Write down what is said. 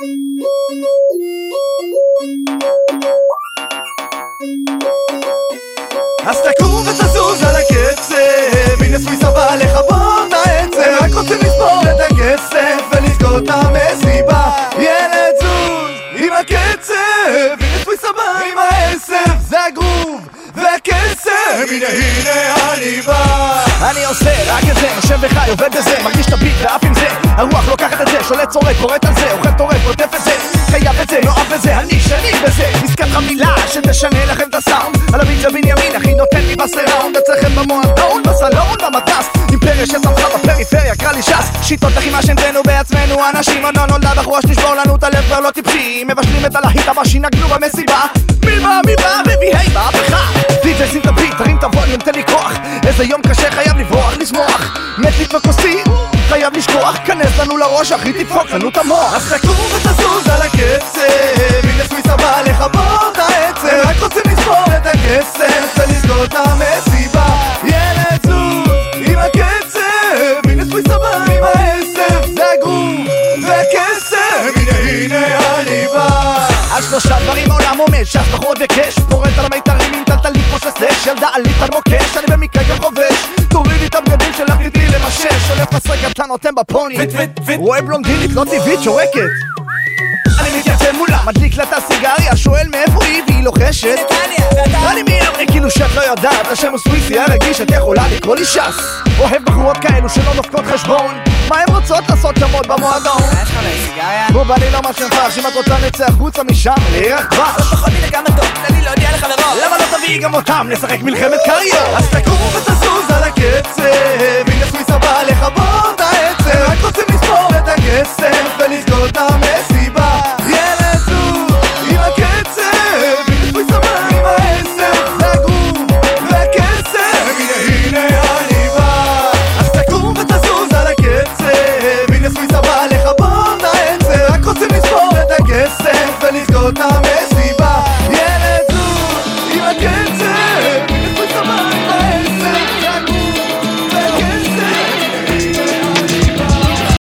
אז תקום ותזוז על הקצב. הנה סוויסה בא לכבות העצב רק רוצים לספור את הכסף ולסגור את המסיבה. ילד זוז עם הקצב. הנה סוויסה בא עם העשב. זה הגרוב והכסף הנה הנה אני בא אני עושה רק את זה, נושב וחי, עובד בזה, מרגיש את הביט ואף עם זה הרוח לוקחת את זה, שולט צורק, קורט על זה, אוכל טורף, עוטף את זה חייב את זה, מאוהב בזה, אני שני בזה. עסקת חבילה שתשנה לכם את הסאונד. על הביט של בנימין, אחי נותן לי בסראונד אצלכם במועדון, בסלון, במטס. אימפריה שצמחה בפריפריה, קרא לי ש"ס. שיטות לחימה שהמצאנו בעצמנו אנשים עוד לא נולדה בחורה שתשבור לנו את הלב כבר לא טיפשי. מבשלים את הלהיט הבא שינגנו במסיבה. מי בא מי בא רביעי מהפכה שים את הביט, תרים את לי כוח. איזה יום קשה מת חייב לשכוח לראש אחי תדפוק לנו את המוח. אז תקום ותזוז על הקצב הנה סוויסה בא לכבות העצב רק רוצים לספור את הכסף ולסגור את המסיבה. ילד זוז עם הקצב הנה סוויסה בא עם העשב זה הגרוב והכסף הנה הנה אני בא על שלושה דברים העולם עומד, ש"ס בחורות וקש. פורט על המיתרים עם טלטלים כמו של סלאש ילדה עלית על מוקש, אני במקרה גם חובש. הבגדים איתי למשש הולך מסרק אתה נותן בפוני. רואה בלונדינית לא טבעית שורקת. אני מתייצב מולה, מדליק לה את הסיגריה שואל מאיפה היא והיא לוחשת. אני מי אמרי כאילו שאת לא יודעת השם הוא סוויסי הרגיש את יכולה לקרוא לי ש"ס. אוהב בחורות כאלו שלא דופקות חשבון. מה הן רוצות לעשות שמות במועדון? יש לך סיגריה? נו בא לי לא מה שנפש אם את רוצה נצא החוצה משם לערך דבש. פחות מדי כמה טוב, תן לי להודיע לחברות למה לא תביאי גם אותם לשחק מלחמת קריירה? אז תקום ותזוז על הקצב הנה סוויסה